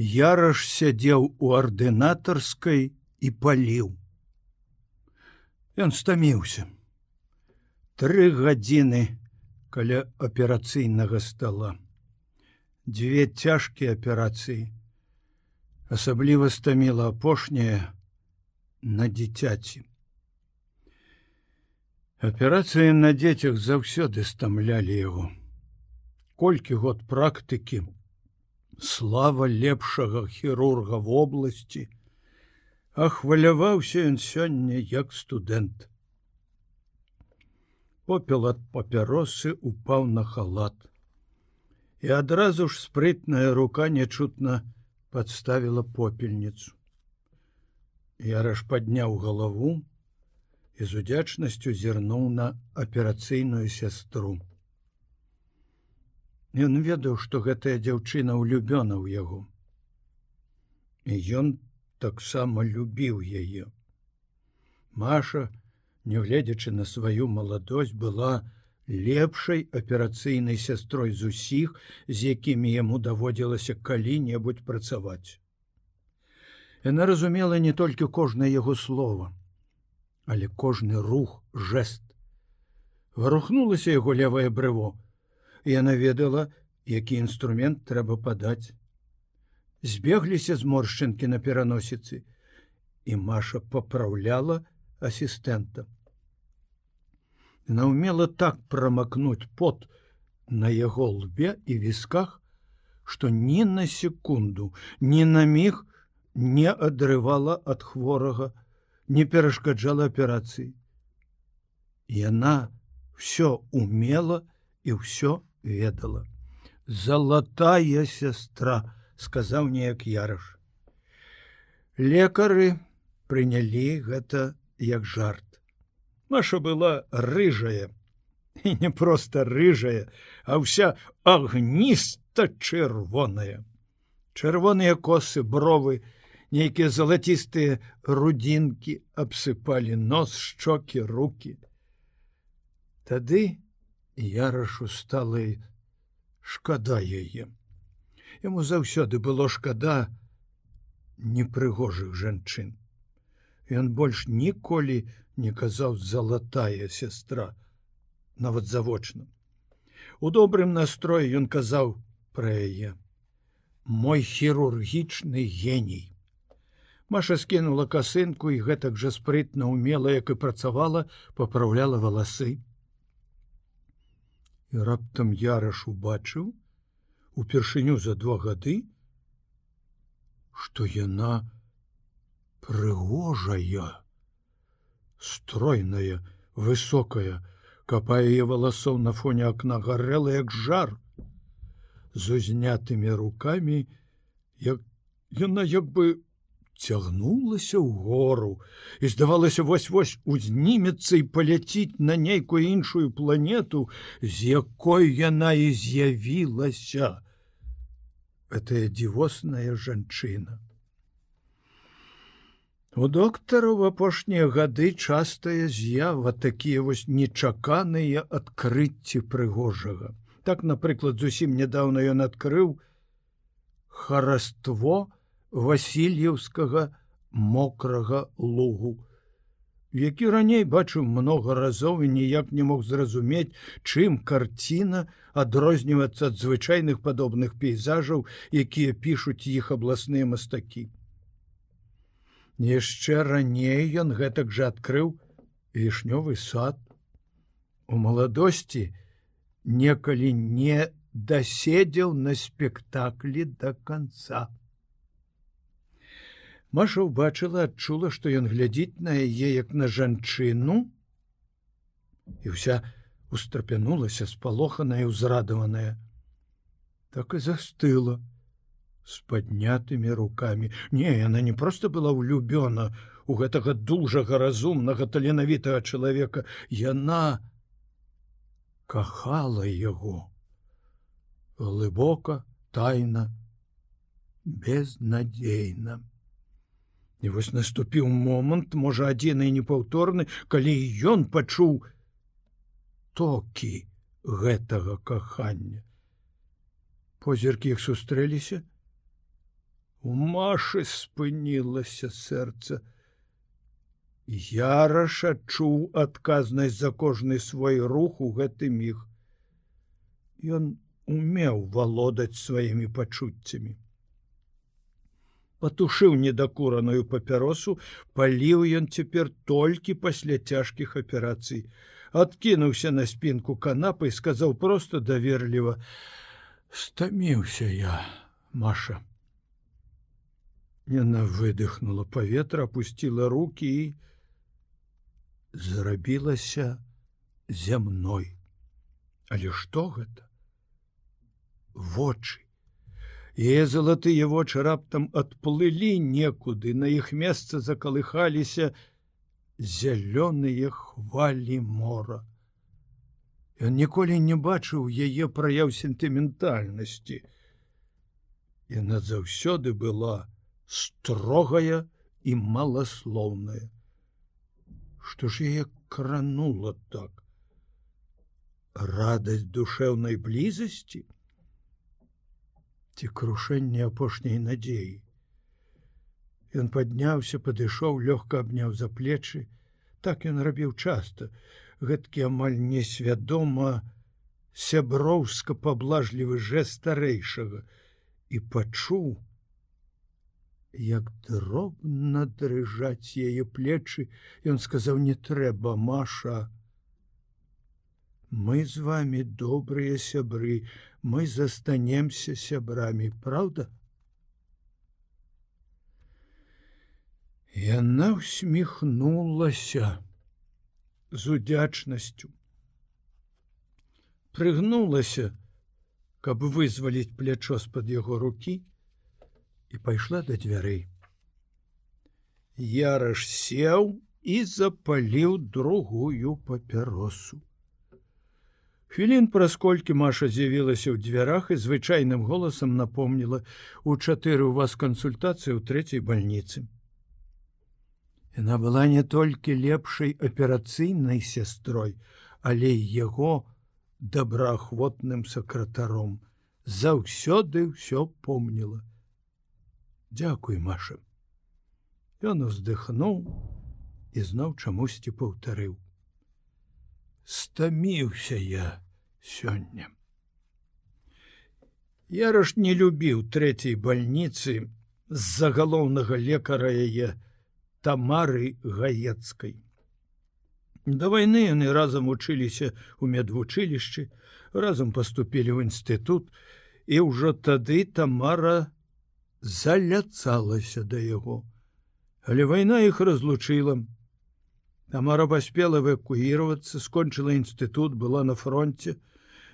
Яраш сядзеў у ардынатарскай і паліў. Ён стаміўся. Тры гадзіны каля аперацыйнага стола. Дзве цяжкія аперацыі. Асабліва стаміла апошняя на дзіцяці. Аперацыі на дзецях заўсёды стамлялі яго. Колькі год практыкі, слава лепшага хірурга в области, а хваляваўся ён сёння як студэнт. Попел ад папяросы упаў на халат. І адразу ж спрытная рука нечутна подставила попельніцу. Яраш падняў галаву і з удзячнасцю зірнуў на аперацыйную сястру. Ён ведаў, што гэтая дзяўчына ўлюбёна ў яго. І ён таксама любіў яе. Маша, нягледзячы на сваю маладосць была лепшай аперацыйнай сястрой з усіх, з якімі яму даводзілася калі-небудзь працаваць. Яна разумела не толькі кожнае яго слова, але кожны рух жест. Варухнулася яго левое брыво, яна ведала, які інструмент трэба падаць. Збегліся зморшчынкі на пераносіцы, і Маша папраўляла асістэнта. Яна ўмела так прамакнуць пот на яго лбе і вісках, што ні на секунду, ні на міг не адрывала ад хворага, не перашкаджала аперацыі. Яна все умела і ўсё ведала. Залатая сестра, сказаў неяк яраш. Лекары прынялі гэта як жарт. Маша была рыжая і не проста рыжая, а ўся агніста чырвоная. Чырвоныя косы бровы, нейкія залацістыя рудзінкі абсыпалі нос, шчокі, руки. Тады ярашу стала шкада яе. Яму заўсёды было шкада непрыгожых жанчын. Ён больш ніколі не казаў залатая сестра, нават завочна. У добрым настроі ён казаў пра яе: мой хірургічны геній. Маша скінула касынку і гэтак жа спрытна умела, як і працавала, папраўляла валасы. І раптам яраш убачыў, упершыню за два гады, што яна прыгожая, стройная, высокая, капае яе валасоў на фоне акна гарэла як жар, з узнятымі руками, як яна як бы цягнулася ў гору і здавалася вось-вось узнімецца і паляціць на нейкую іншую планету, з якой яна і з'явілася. Гэтая дзівосная жанчына. У доктару в апошнія гады частая з'ява такія вось нечаканыя адкрыцці прыгожага. Так, напрыклад, зусім нядаўна ён адкрыў хараство, васильевскага мокрага лугу які раней бачыў много разоў і ніяк не мог зразумець чым карціна адрознівацца ад звычайных падобных пейзажаў якія пішуць іх абласныя мастакі. Яшчэ раней ён гэтак жа адкрыў вішнёвы сад. У маладосці некалі не даседзеў на спектаклі до конца Маша ўбачыла, адчула, што ён глядзіць на яе як на жанчыну і вся устрапянулася спалоханая ўзрадаваная. Так і застыла з паднятымі руками. Не, яна не проста была ўлюбёна у гэтага дужага разумнага таленавітага чалавека. Яна кахала яго глыбока, тайна, безнадзейна. І вось наступіў момант, можа адзіны і непаўторны, калі ён пачуў токі гэтага кахання. Позіркі іх сустрэліся. У Машы спынілася сэрца. Яраш адчуў адказнасць за кожны свой рух у гэты міг. Ён умеў валодаць сваімі пачуццямі. Патушыў недакураную папяросу, паліў ён цяпер толькі пасля цяжкіх аперацый. Адкінуўся на спінку канапы і сказаў проста даверліва: « Стаміўся я, Маша. Яна выдыхнула паветра, опусціла руки і зрабілася зямной. Але што гэта? Вочы. Е залатыя вочы раптам адплылі некуды, на іх месца закалыхаліся зялёныя хвалі мора. Ён ніколі не бачыў яе праяў сентыментальнасці. Яна заўсёды была строгая і маласлоўная. Што ж яе кранула так? Радасць душэўнай блізасці, ці крушэнне апошняй надзеі. Ён падняўся, падышоў, лёгка абняў за плечы. Так ён рабіў часта, гэткі амаль несвядома сяброўска паблажлівы жэст старэйшага і пачуў, як дробна дрыжаць яе плечы, Ён сказаў: не трэба, Маша, мы з вами добрыя сябры, мы застанемся сябрамі, правда? Яна усміхнулася з удзячнасцю. Прыгнулася, каб вызваліць плячо з-пад яго рукі і пайшла да дзвярэй. Яраш сеў і запаліў другую папяросу. Хвілін праз колькі Маша з'явілася ў дзвярах і звычайным голасам напомніла у чатыры у вас кансультацыі ў трэцяй бальніцы. Яна была не толькі лепшай аперацыйнай сястрой, але яго добраахвотным сакратаром заўсёды ўсё помніла. Дякуй, Маша. Ён уздыхнуў і зноў чамусьці паўтарыў стаміўся я сёння. Яраш не любіў трэцяй бальніцы з-за галоўнага лекара яе тамары гаецкай. Да вайны яны разам вучыліся ў медвучылішчы, разам паступілі ў інстытут, і ўжо тады тамара заляцалася да яго. Але вайна іх разлучыла, Тамара паспела эвакуироваться, скончыла інстытут, была на фронте,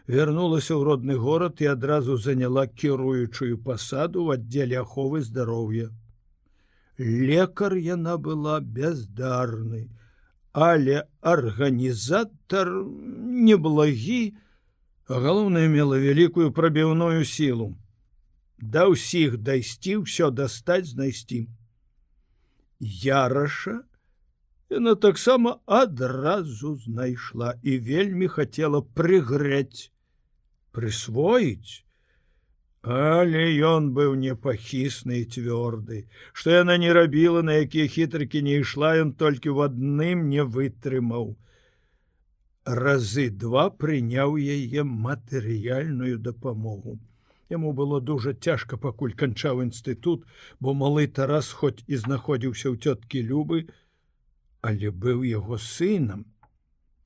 вярнулася ў родны горад і адразу заняла кіруючую пасаду ў аддзеле аховы здароўя. Лекар яна была бездарны, але арганізатар неблагі, а галоўнае мела вялікую прабіўную сілу. Да ўсіх дайсці ўсё дастаць знайсці. Яраша, Яна таксама адразу знайшла і вельмі хацела прыгрэць, прысвоіць. Але ён быў непахісны і цвёрды, што яна не рабіла, на якія хітрыкі не ішла, ён толькі в адным не вытрымаў. Разы два прыняў яе матэрыяльную дапамогу. Яму было дужа цяжка, пакуль канчаў інстытут, бо малы Тарас хоць і знаходзіўся ў цёткі любы, але быў яго сынам.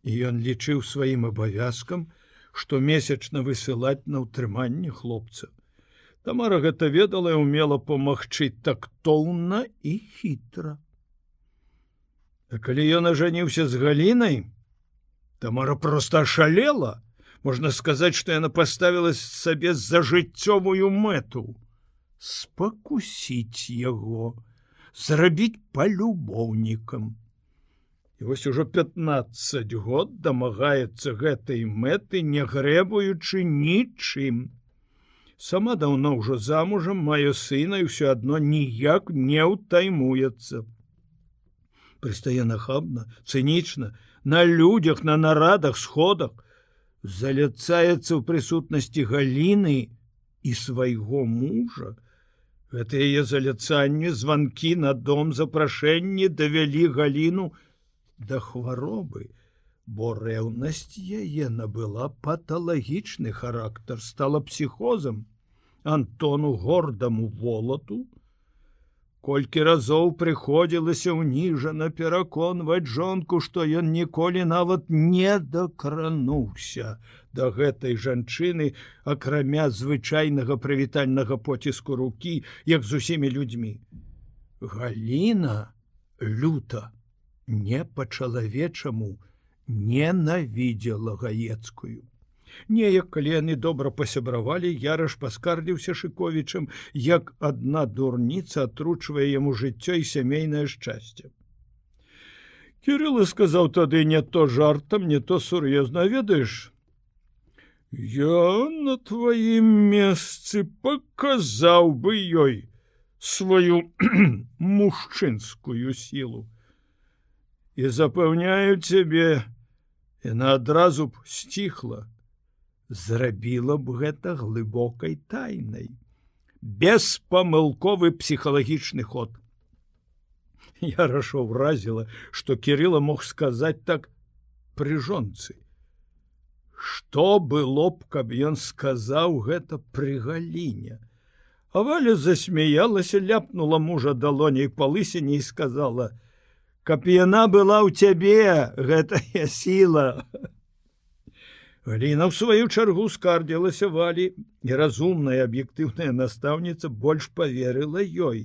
І ён лічыў сваім абавязкам штомесячна высылаць на ўтрыманне хлопца Тамара гэта ведала і умела памагчы тактоўна і хітра. А калі ён ажаніўся з галінай Тамара просто шалела можна сказаць што яна паставіла сабе за жыццёвую мэту спакусіць яго зрабіць палюбоўнікам І вось ужо 15 год дамагаецца гэтай мэты, не грэбуючы нічым. Сама даўно ўжо замужам маё сына і ўсё адно ніяк не ўтаймуецца. Прыстае нахабна, цынічна, на людзях, на нарадах, сходах, заляцаецца ў прысутнасці галіны і свайго мужа, Гэта яе заляцанне званкі на дом запрашэнні давялі галіну да хваробы, бо рэўнасць яе набыла паталагічны характар, стала псіхозам, Антону гордаму волату, Колькі разоў прыходзілася ўніжана пераконваць жонку, што ён ніколі нават не дакрануўся да гэтай жанчыны, акрамя звычайнага прывітальнага поціску рукі, як з усімі людзьмі. Галіна люта не па-чалавечаму ненавідзела гаецкую. Неяк калі яны добра пасябравалі, яраш паскардзіўся шыковічам, як адна дурніца атручвае яму жыццё і сямейнае шчасце. Кірыла сказаў тады не то жартам, не то сур'ёзна ведаеш. Я на тваім месцы паказаў бы ёй сваю мужчынскую сілу. І запэўняю цябе, яна адразу б сціхла, зрабіла б гэта глыбокай тайнай беспамылковы псіхалагічны ход. Я рашо вразіла что кирилла мог сказаць так пры жонцы что было б каб ён сказаў гэта пры галіне а валя засмяялася ляпнула мужа далоней па лысине і сказала каб яна была ў цябе гэтая сила Гліна ў сваю чаргу скардзілася валі і разумная аб'ектыўная настаўніца больш поверыла ёй.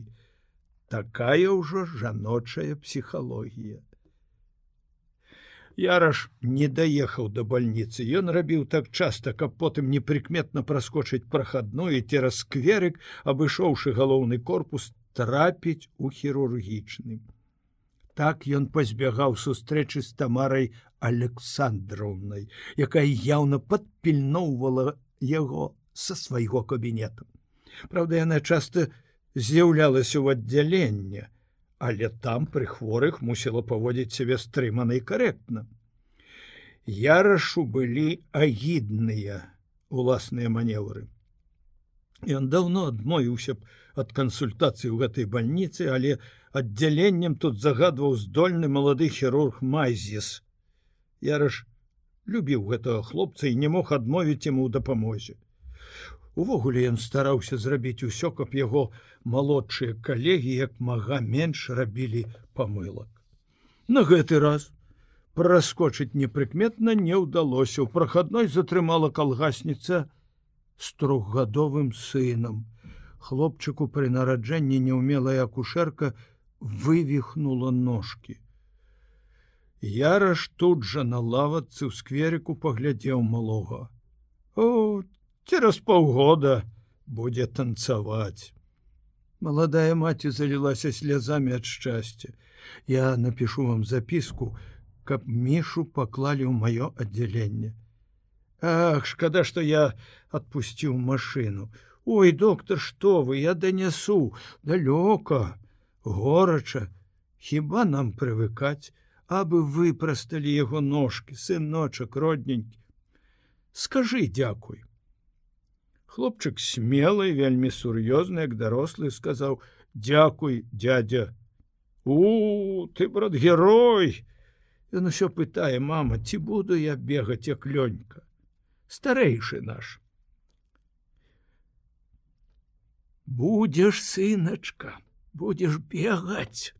Такая ўжо жаночая псіхалогія. Яраш не даехаў да бальніцы. Ён рабіў так часта, каб потым непрыкметна праскочыць прахадную цераз скверык, абышоўшы галоўны корпус трапіць у хірургічным. Так ён пазбягаў сустрэчы з тамарай александровнай якая яўна падпільноўвала яго са свайго кабінета. Праўда яна часта з'яўлялася ў аддзяленне але там пры хворых мусіла паводзіць сябе стрымана і карэктна. Ярашу былі агідныя уласныя маневры Ён даўно адмовіўся б ад кансультацыі ў гэтай бальніцы, але аддзяленнем тут загадваў здольны малады хірург Майзіс, Яраш любіў гэтага хлопца і не мог адмовіць яму ў дапамозе. Увогуле ён стараўся зрабіць усё, каб яго малодшыя калегі як мага менш рабілі памылак. На гэты раз праскочыць непрыкметна не ўдалося. У прахадной затрымала калгасніца з трохгадовым сынам. Хлопчыку пры нараджэнні неўмелая акушэрка вывихнула ножки. Яраш тут жа на лавацы ў скверыку паглядзеў малога. О, цераз паўгода будзе танцаваць. Маладая маці залілася слязамі ад шчасця. Я напишу вам запіску, каб мішу паклалі ў маё аддзяленне. Ах, шкада, што я адпусціў машыну. Ой, доктор, што вы, я данясу, далёка, горача, хіба нам прывыкаць, абы выпрасталі яго ножки сыночак родненькі скажи дзякуй хлопчык смелый вельмі сур'ёзны як дарослы сказаў дзякуй дядя у ты брат герой! Ён усё пытае мама ці буду я бегаць як лёнька старэйшы наш будзеш сыначка будзеш бегаць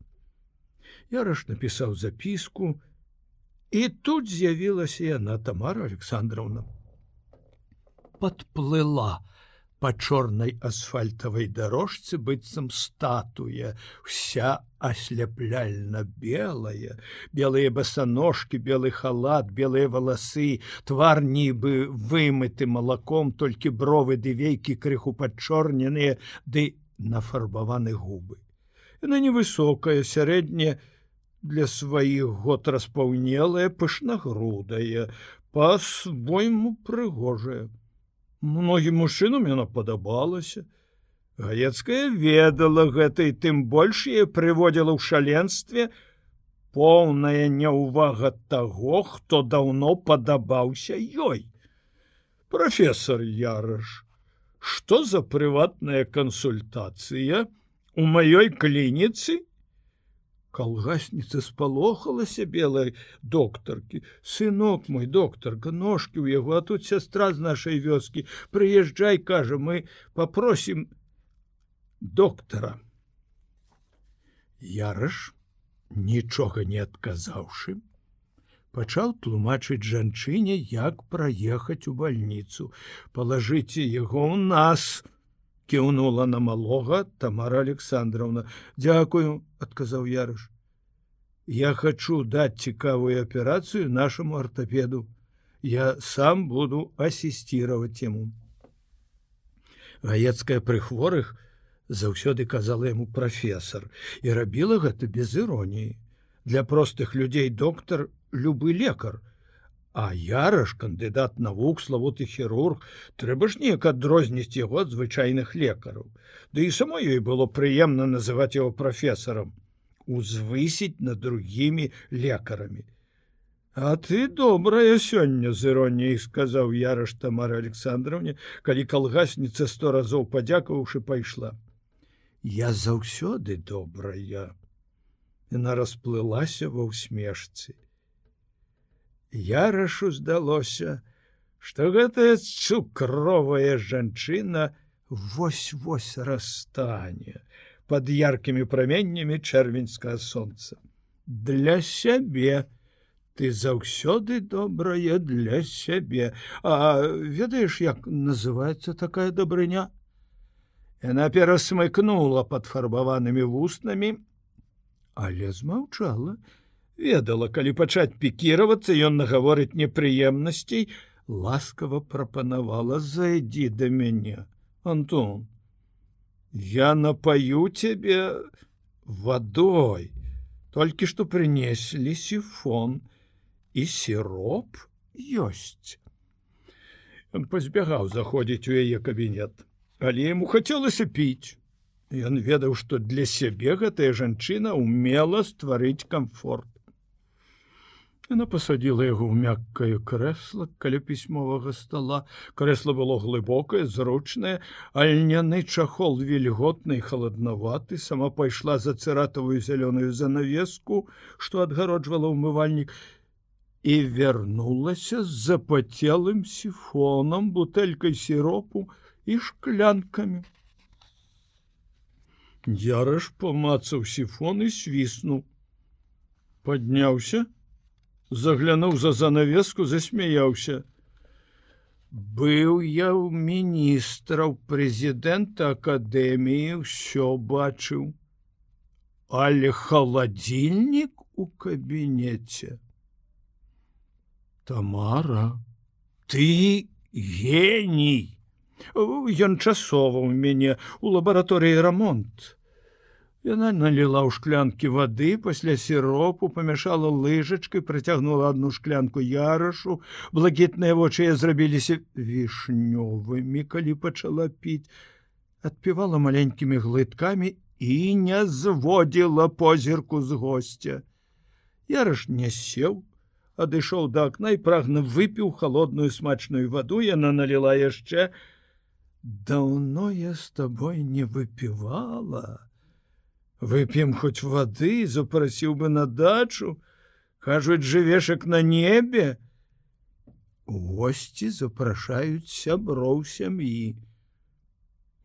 Яраш напісаў запіску, і тут з'явілася яна Тамара Александровна. Падплыла па чорнай асфальтавай дарожцы быццам статуя, вся асляпляльна белая, белыя басаножкі, белы халат, белыя валасы, твар нібы вымыты малаком, толькі бровы ды вейкі крыху падчорненыя ды нафарбаваны губы. Яна невысокая, сярэдняя, для сваіх год распаўнелая пышнагрудая по-свойму прыгожая многім мужчынам яна падабалася. Гаецкая ведала гэта і тым больш я прыводзіла ў шаленстве поўная няўвага таго хто даўно падабаўся ёй. Професор яраш что за прыватная кансультацыя у маёй клініцы калгасніца спалохалася белай доктаркі сынок мой доктарка ножки ў яго а тут сястра з нашай вёскі прыязджай кажа мы попросім доктара яраш нічога не адказаўшы пачаў тлумачыць жанчыне як праехаць у больніцу палажыце яго ў нас кіўнула на малога тамара александровна. Дзякую адказаў ярыш я хочу даць цікавую аперацыю нашаму артапеду я сам буду асістировать ему гаецкая пры хворых заўсёды казала яму прафесор і рабіла гэта без іроніі для простых людзей доктор любы лекар А яраш кандыдат навук славуты хірург трэба ж неяк адрозніць яго ад звычайных лекараў. Ды і само ёй было прыемна называць яго прафесарам, узвысіць над другімі лекарамі. А ты добрая сёння з іроніяй сказаў яраш Тамара Александровне, калі калгасніца сто разоў падзякаваўшы пайшла. Я заўсёды добрая. Яна расплылася ва ўсмешцы. Ярашу здалося, што гэтая цукровая жанчына вось-вось расстане под яркімі праменнямі чэрвеньскага сонца. Для сябе ты заўсёды добрая для сябе, А ведаеш, як называется такая дабрыня? Яна перасмыкнула под фарбаванымі вуснамі, але змаўчала, ведала калі пачаць пікіравацца ён нагаворыць непрыемнасцей ласкава прапанавала зайдзі да мяне антон я напаю тебе водой. Толькі што прынеслі сифон і сироп ёсць он пазбягаў заходзіць у яе кабінет але ему хацелася піць. Ён ведаў, што для сябе гэтая жанчына умела стварыць комфорт Яна пасадзіла яго ў мяккае крэсла каля пісьмовага стола. Крэсла было глыбокае, зручнае, альняны чахол вільготны халаднаваты, сама пайшла за цыратавую зялёную занавеску, што адгароджвала ўмывальнік і вярнулася з запацелым сіфонам, бутэлькай сіропу і шклянкамі. Яраш памацаў сіфон і свіснуў. Падняўся, заглянуў за занавеску засмяяўся быў я ў міністраў прэзідэнта акадэміі ўсё бачыў. Але халадзільнік у кабінеце тамара ты геній! Ён часова ў мяне у лабараторыі рамонт Яна наліла ў шклянкі вады пасля сіропу памяшала лыжачкай працягнула одну шклянку ярашу. Блакітныя вочы зрабіліся вішнёвымі калі пачала піць. Адпівала маленькімі глыткамі і не зводзіла позірку з гостя Яраш не сеў адышоў да акна і прагна выпіў холодную смачную ваду. Яна наліла яшчэ. Даўно я з табой не выпівала вып'ем хоць воды запрасіў бы на дачу. Кажуць жывешак на небе. Госці запрашаюць сяброў сям'і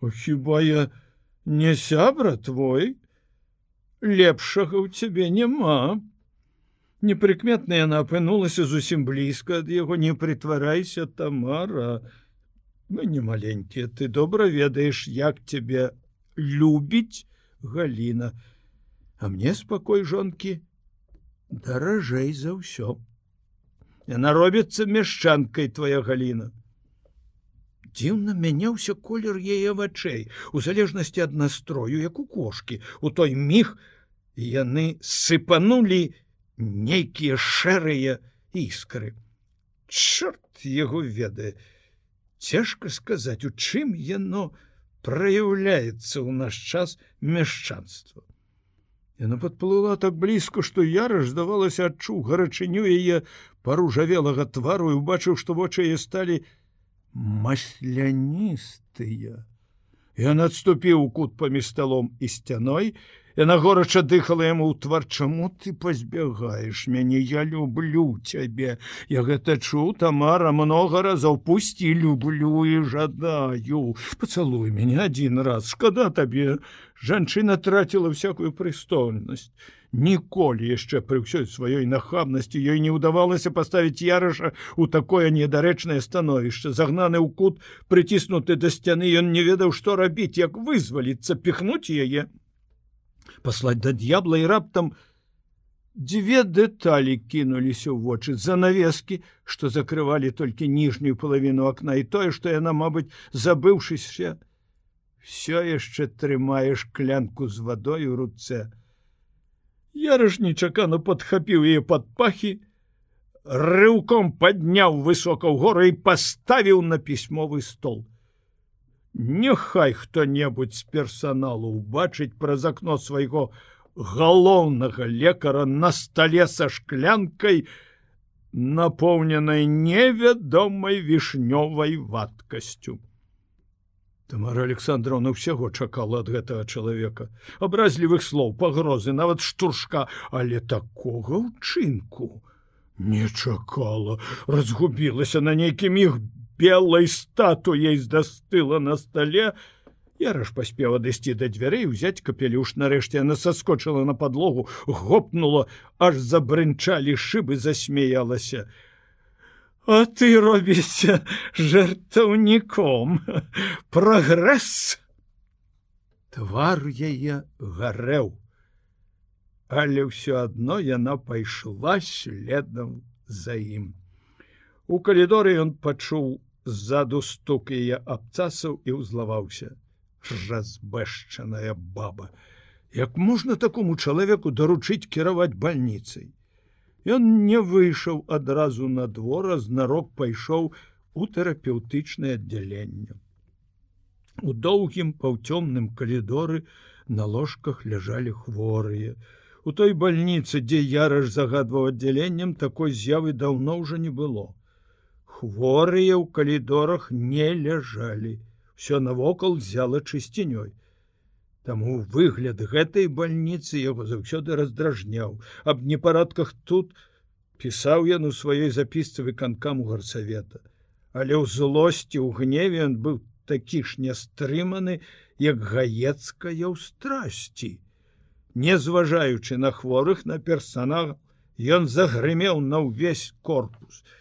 хіба я не сябра твой? Лепшага ў цябе няма непрыкметна яна апынулася зусім блізка ад яго не притварайся тамара. Мы не маленькія ты добра ведаеш як цябе любіць Галіна, А мне спакой жонкі даражэй за ўсё. Яна робіцца мяшчанкай твоя галіна. Дзіўна мяняўся колер яе вачэй, у залежнасці ад настрою, як у кошки, у той міг яны сыпанулі нейкія шэрыя іскры. Чорт яго ведае, цяжка сказаць, у чым яно, праяўляецца ў наш час мяшчанства. Яна подплыла так блізка, што яраш здавалася адчуў гарачыню яе паружавелага твару і убачыў, што вочы яе сталі масляністыя. Ён адступіў кут паміж сталом і сцяной, Яна горача дыхала яму ў твар чаму ты пазбягаеш мяне? Я люблю цябе. Я гэта чу тамара много разоў. Пусці люблю і жадаю. Пацалуй мяне один раз. Шкада табе жанчына траціла всякую прыстойнасць ніколі яшчэ пры ўсёй сваёй нахабнасці ёй не ўдавалася паставіць яраша у такое недарэчнае становішча. Загнаны ў кут прыціснуты да сцяны ён не ведаў што рабіць як вызваліцца піхнуць яе паслаць да д'ябла і раптам дзве дэталі кінуліся ў вочы занавескі, што закрывалі толькі ніжнюю палавіну акна і тое, што яна, мабыць, забыўшыся, все яшчэ трымае шклянку з вадой у руцэ. Ярыш нечакана падхапіў яе пад пахі, рыўком падняў высока ў горы і паставіў на пісьмовы стол. Няхай хто-небудзь з персаналу убачыць праз акно свайго галоўнага лекара на стале са шклянкай, напоўненай невядомай вішнёвай вадкасцю. Тамара Александровна ўсяго чакала ад гэтага чалавека, абразлівых слоў, пагрозы, нават штуршка, але такога ўчынку не чакала, разгубілася на нейкім іх белой статуей застыла на столе. Яраш паспеў адысці да дзвярэй узяць капелюш нарэшце. Она соскочыла на подлогу гопнула аж забрынчалі шыбы засмеялася а ты робіся жертаўніком прогресс твар яе гарэў. Але ўсё адно яна пайшла следам за ім. У калідоры ён пачуў ззаду стук яе абцасаў і ўзлаваўся. Разбэшчаная баба. Як можна такому чалавеку даручыць кіраваць бальніцай? Ён не выйшаў адразу на двора знарок пайшоў у тэрапеўтычнае аддзяленне. У доўгім паўцёмным калідоры на ложках ляжалі хворыя. У той бальніцы дзе яраш загадваў аддзяленнем такой з'явы даўно ўжо не было хворыя ў калідорах не ляжалі все навокал взяла чысцінёй Таму выгляд гэтай бальніцы яго заўсёды раздражняў. Аб непарадках тут пісаў ён у сваёй запісцы выканкам у гарсавета але ў злосці ў гневе ён быў такі ж нястрыманы як гаецкая ў страсці. Не зважаючы на хворых на персонал ён загрымеў на ўвесь корпус. и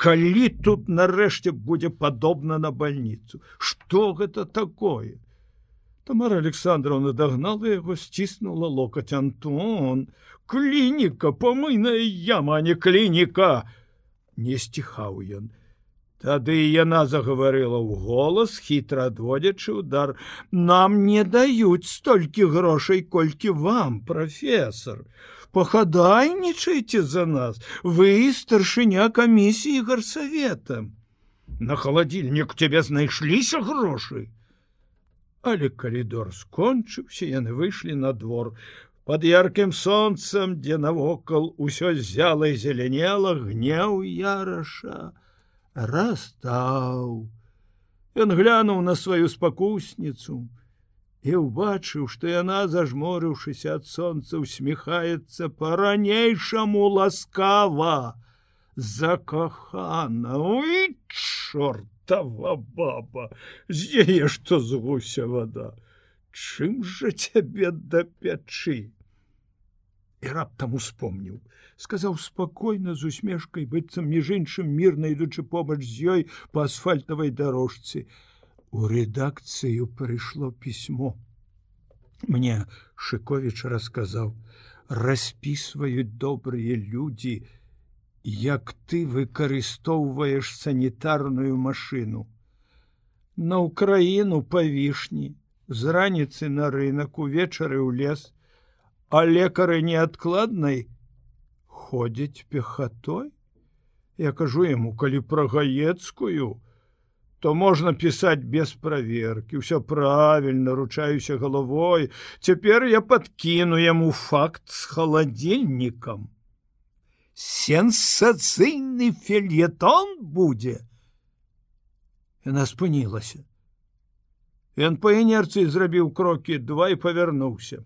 калі тут нарэшце будзе падобна на больніцу что гэта такое? Тамара александровна дагнала яго сціснула локаць. Антон клініка помыйная яма не клініка! Не сціхаў ён. Тады яна загаварыла ў голас хітра адводзячы удар нам не даюць столькі грошай колькі вам прафесор пахадайнічайце за нас вы старшыня камісіі гарсавета. На халадзільнік цябе знайшліся грошы. Але калідор скончыўся яны выйшлі на двор. Под яркім сонцам дзе навокал усё зяла і зелянела гнеў яраша растаў. Ён глянуў на сваю спакусніцу і ўбачыў, што яна, зажморыўшыся ад сонца, усміхаецца па-ранейшаму ласкава закахана чортава баба! З'яе што з гуся вода? Чым жа цябе да пячы і раптам успомніў сказаў спакойна з усмешкай быццам між іншым мірна ідучы побач з ёй па асфальтавай дарожцы а У редакцыю прыйшло пісьмо. Мне Шковіч расказаў: распісваюць добрыя людзі, як ты выкарыстоўваеш санітарную машину. На ўкраіну па вішні, з раніцы на рынок увечары ў лес, а лекары неадкладнай ходзяць пехатой. Я кажу яму, калі пра гаецкую, то можна пісаць без праверки ўсё правильно ручаюся головой цяпер я подкіну яму факт с халадзельнікам сенсацыйны фельетон будзе Яна спынілася. Ён па інерцыі зрабіў крокі два і павярнуўся.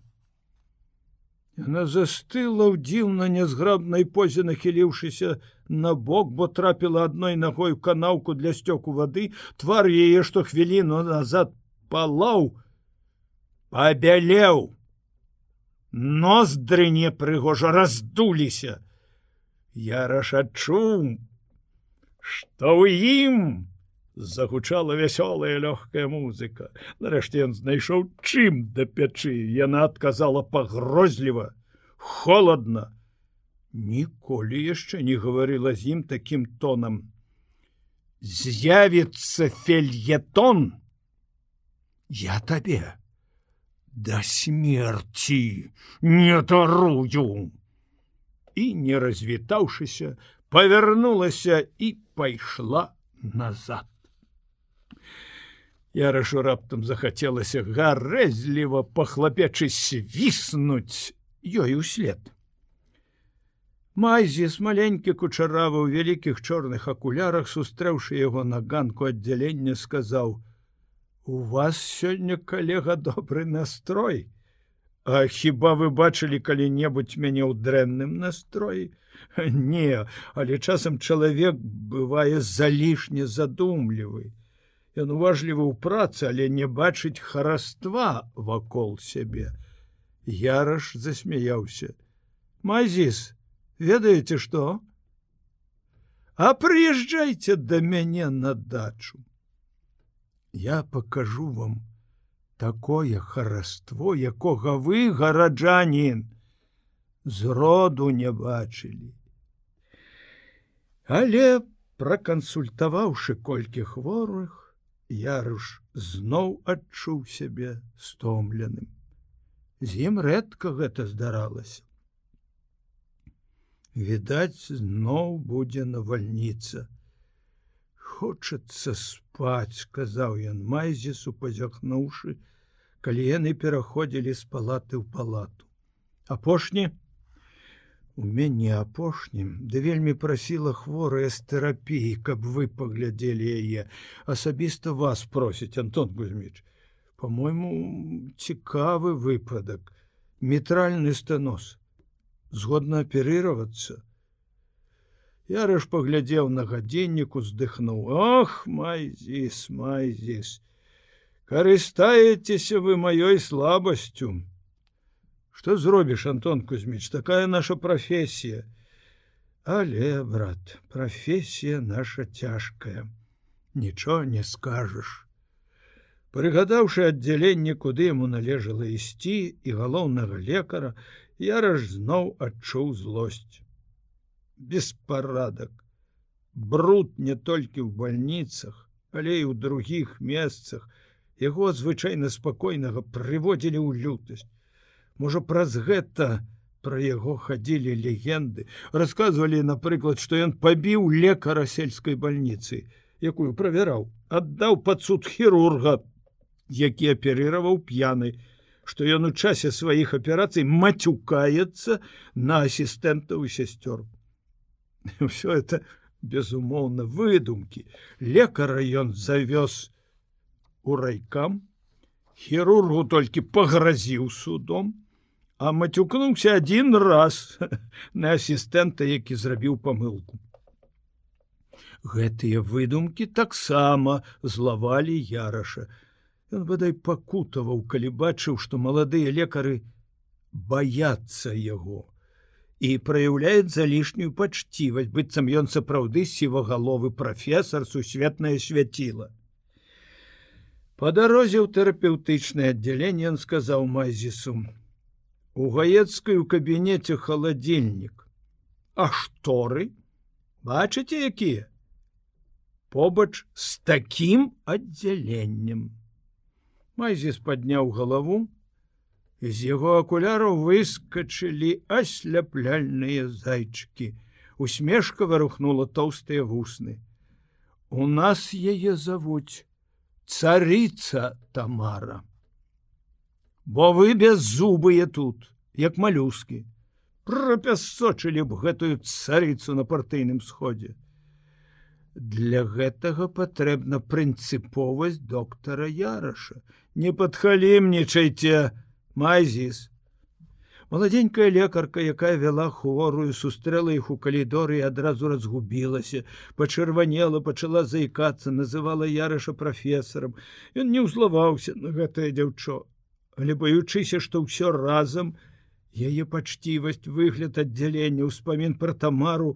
Яна застыла ў дзіўна нязграбнай позе нахіліўшыся на бок, бо трапіла адной ногой у канаўку для сцёку вады, твар яе што хвіліну назад палаў, пабялеў. Ноздры непрыгожа раздуліся. Я рашачу, што ў ім загучала вясёлая лёгкая музыка. Нарэшце ён знайшоў чым да пячы. Яна адказала пагрозліва, холодна. Ніколі яшчэ не гаварыла з ім такім тонам. З'явіцца фельетон. Я табе да смерти не дарую. І не развітаўшыся, павярнулася і пайшла назад. Ярашу раптам захацелася гарэзліва пахлапячы свіснуць ёй услед. Майзіс маленькі кучаравы ў вялікіх чорных акулярах, сустрэўшы яго на ганку аддзялення, сказаў: « У вас сёння калега добры настрой. А хіба вы бачылі калі-небудзь мяне ў дрэнным настроі? Не, але часам чалавек бывае залішне задумлівы. Ён уважлівы ў працы, але не бачыць хараства вакол сябе. Яраш засмяяўся. Мазіс, ведаеце што? А прыязджайце да мяне на дачу. Я пакажу вам такое хараство, якога вы гараджанін зроду не бачылі. Але пракансультаваўшы колькі хворых, Яруш зноў адчуў сябе стомленым. З ім рэдка гэта здаралася. Відаць, зноў будзе навальніца. Хочацца спаць, сказаў ён майзісу пазяхнуўшы, калі яны пераходзілі з палаты ў палату. Апошні, У мяне апошнім ды вельмі прасіла хворая з тэрапіі, каб вы паглядзелі яе, асабіста вас просіць Антон Гузьміч. По-мойму, цікавы выпадак, метральны станос. Згодна аперыравацца. Ярыш паглядзеў на гадзіннік, уздыхнуў: Ох, майзіс, майзіс, карыстаецеся вы маёй слабасцю что зробіш антон кузьміч такая наша професія але брат професія наша цяжкая нічого не скажешь. Прыгадаўшы аддзяленне куды яму належала ісці і галоўнага лекара яраж зноў адчуў злосць беспарадак бруд не толькі ў больніцах але і ў другіх месцах. Яго звычайна спакойнага прыводзілі ў лютасць Можа праз гэта пра яго хадзілі легенды, расказвалі, напрыклад, што ён пабіў лекара сельскай бальніцы, якую правяраў, аддаў пад суд хірурга, які аперыраваў п'яны, што ён у часе сваіх аперацый мацюкаецца на асістэнтаў і сясцёр. Усё это безумоўна выдумкі. лекара ён завёз у райкам, хірургу толькі пагразіў судом, а мацюкнуўся один раз на асістэнта, які зрабіў памылку. Гэтыя выдумкі таксама злавалі яраша. Ён бадай пакутаваў, калі бачыў, што маладыя лекары баяцца яго і праяўляюць залішнюю пачцівасць, быццам ён сапраўды сівагаловы прафесор сусветнае свяціла. Па дарозе ў тэрапеўтычнае аддзяленне ён сказаў Майзісу: У гаецкай у кабінеце халадзільнік. А шторы бачыце якія? Побач з такім аддзяленнем. Майзіс падняў галаву, з яго акуляраў выскачылі асляпляльныя зайчыкі. Усмешка варухнула тоўстыя вусны. У нас яе завуць царыца Тамара бо вы без зубыя тут як малюскі прапясочылі б гэтую царыцу на партыйным сходзе Для гэтага патрэбна прынцыповасць доктара Яраша. Не падхалімнічайце, Майзіс. Маладзенькая лекарка, якая вяла хворую, сустрэла іх у калідоры і адразу разгубілася, пачырванела, пачала заікацца, называла Яраша прафесарам. Ён не ўзлаваўся на гэтае дзяўчо, але баючыся, што ўсё разам яе пачцівасць выгляд аддзялення ўспамін пра тамару,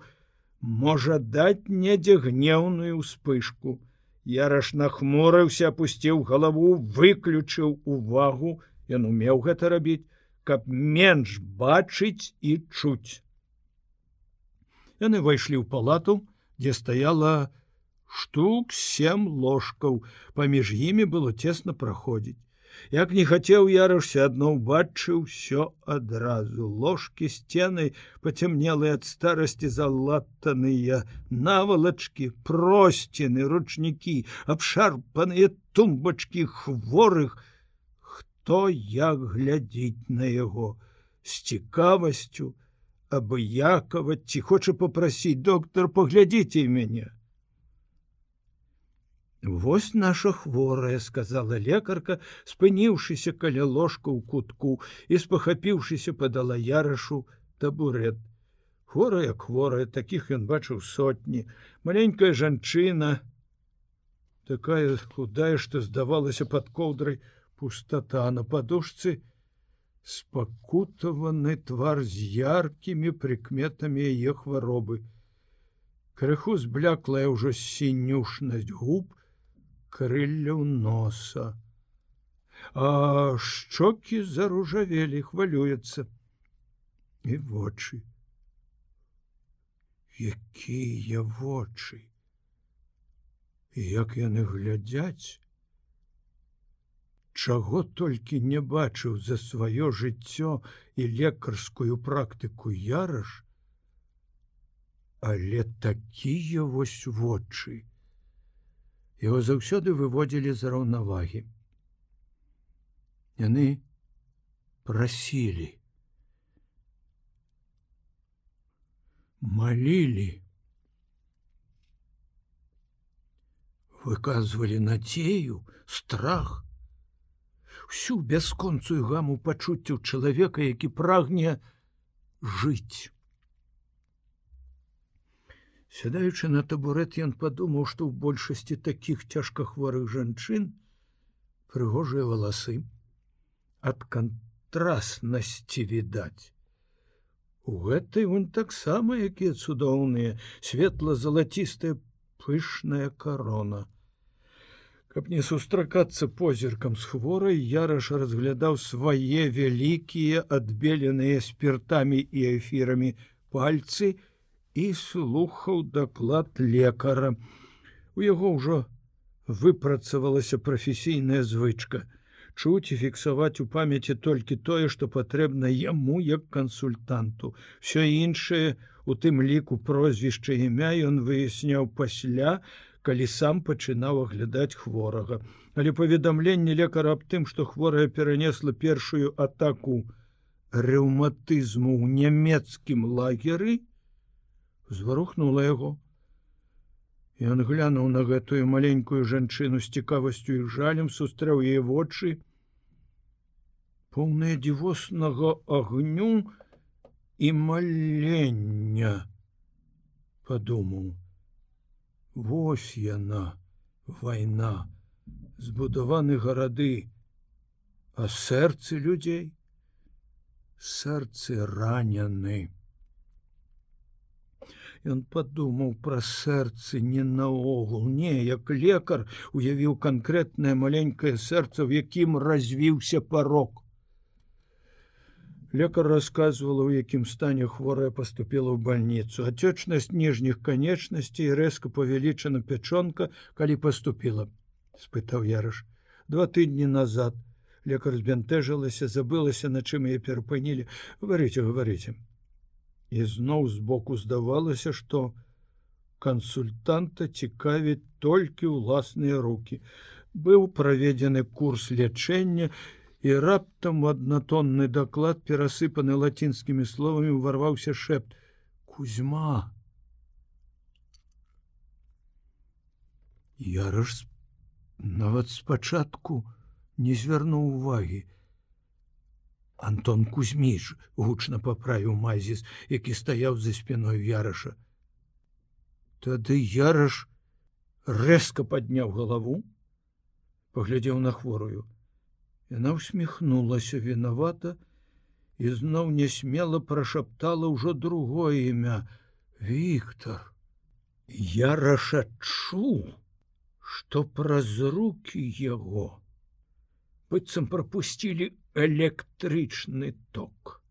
можа даць недзе гнеўную ўспышку. Яраш нахмурыўся, опусціў галаву, выключыў увагу, ён умеў гэта рабіць, каб менш бачыць і чуць. Яны ўвайшлі ў палату, дзе стаяла штук сем ложкаў, паміж імі было цесна праходзіць. Як не хацеў ярышся адно ўбачыў усё адразу. Ложкі сцены пацямнелыя ад старасці залатаныя навалачкі просціны ручнікі абшарпаныя тумбачкі хворых. Хто як глядзіць на яго? З цікавасцю абыякаваць ці хоча попрасіць доктор паглядзіце мяне Вось наша хворая сказала лекарка, спыніўшыся каля ложка ў кутку і спахапіўшыся падала ярашу табурет. Хворая хворая, такіх ён бачыў сотні, маленькая жанчына, такая худая, што здавалася пад коўдрай пустата на падушцы, спакутаваны твар з яркімі прыкметамі яе хваробы. Крыху збляклая ўжо сінюшнасць губ, крылляў носа. А шчокі заружавелі, хвалюецца. І вочы. Якія вочы. І як яны глядзяць, Чаго толькі не бачыў за сваё жыццё і лекарскую практыку яраш, але такія вось вочы, Яго заўсёды выводзілі з раўнавагі. Яны прасілі, малілі, выказвалі надзею, страх, всю бясконцую гаму пачуццяў чалавека, які прагне жыць. Сядаючы на табурет ён падумаў, што ў большасці такіх цяжкахворых жанчын прыгожыя валасы ад кантраснасці відаць. У гэтай вон таксама якія цудоўныя светла-залацістая пышная карона. Каб не сустракацца позіркам з хворай, яраш разглядаў свае вялікія адбеленыя спіртамі і эфірамі пальцы, і слухаў даклад лекара. У яго ўжо выпрацавалася прафесійная звычка чуць і фіксаваць у памяці толькі тое, што патрэбна яму як кансультанту. Всё іншае, у тым ліку прозвішча імя ён выясняў пасля, калі сам пачынаў аглядаць хворага. Але паведамленне лекара аб тым, што хворая перанесла першую атаку рэўматызму ў нямецкім лагеры, зварухнула яго. Ён глянуў на гэтую маленькую жанчыну з цікавасцю і жалем сустрэў яе вочы, поўныя дзівоснага агню і малення падумаў: Вось яна, вайна, збудаваны гарады, а сэрцы людзей, сэрцы ранены. Ён падумаў пра сэрцы не наогул, не, як лекар уявіў канкрэтнае маленькае сэрца, в якім развіўся парог. Лекар рассказывала, у якім стане хворая поступила ў больніцу. Ацёчнасць ніжніх канечнасцей рэзка павялічана пячонка, калі поступила, спытаў ярыш. Два тыдні назад лекар збянтэжылася, забылася, на чым яе перапынілі, говорите, говорите і зноў збоку здавалася, што кансультанта цікавіць толькі ўласныя руки. Быў праведзены курс лячэння і раптам аднатонны даклад перасыпаны лацінскімі словамі ўварваўся шэпт кузьма Яраш нават спачатку не звярнуў увагі. Антон Кузьміш гучна паправіў Майзіс, які стаяў за спиной яраша. Тады яраш рэзка падняў галаву, паглядзеў на хворую. Яна усміхнулася вінавата і зноў нясмела прашаптала ўжо другое імя Віктор. Яраш адчуў, што праз руки яго быццам пропусцілі электрычны ток.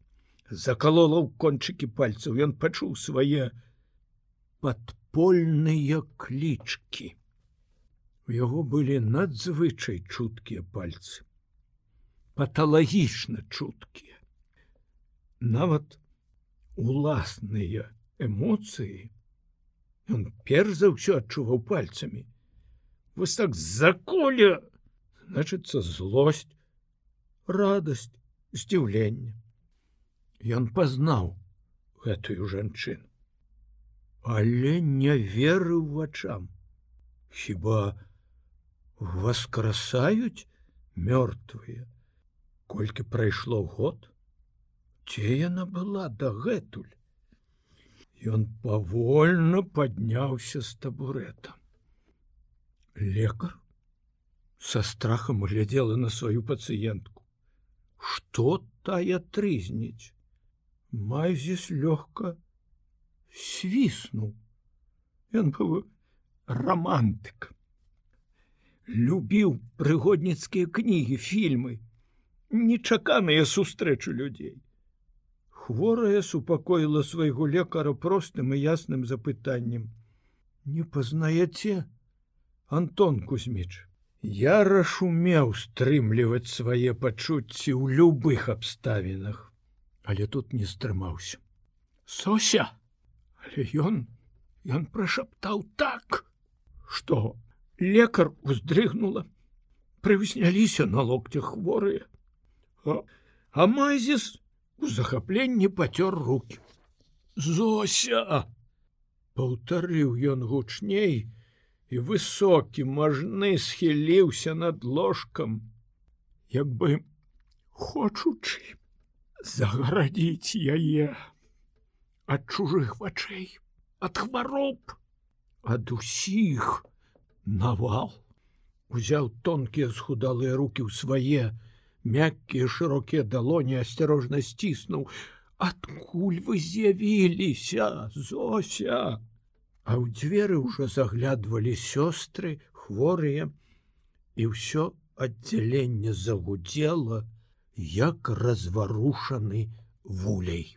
Закалола ў кончыкі пальцаў, ён пачуў свае падпольныя клічкі. У яго былі надзвычай чуткія пальцы, паталагічна чуткія. Нават уласныя эмоцыі ён перш за ўсё адчуваў пальцамі. Вось так заколя значыцца злосць, радасць, здзіўленне. Ён пазнаў гэтую жанчыну, але не верыў вачам. Хіба воскрасаюць мёртвыя, колькі прайшло год, Це яна была дагэтуль. Ён павольна падняўся з табурета. Лекар со страхам глядзела на сваю пацыентку. Што тая трызніць? Майзіс лёгка свіснуў. Ён быў романтык. Любіў прыгодніцкія кнігі, фільмы, нечаканыя сустрэчы людзей. Хворая супакоіла свайго лекара простым і ясным запытаннем: Не пазнаеце, Антон Кузьміч. Я рашумеў стрымліваць свае пачуцці ў любых абставінах, але тут не стрымаўся. Сося, але ён ён прашаптаў так, што лекар уздрыгнула, прыўзняліся на локцях хворыя. А, а Майзіс у захапленні пацёр руки. Зося! Паўтарыў ён гучней, і высокі мажны схіліўся над ложкам, як бы хочучы загарадзіць яе ад чужых вачэй, ад хвароб, ад усіх навал. Узяў тонкія схудалыя руки ў свае, мяккія шырокія далоні асцярожна сціснуў, адкуль вы з'явіліся, зося! А ў дзверы ўжо заглядвалі сёстры, хворыя, і ўсё аддзяленне загудзела, як разварушаны вулей.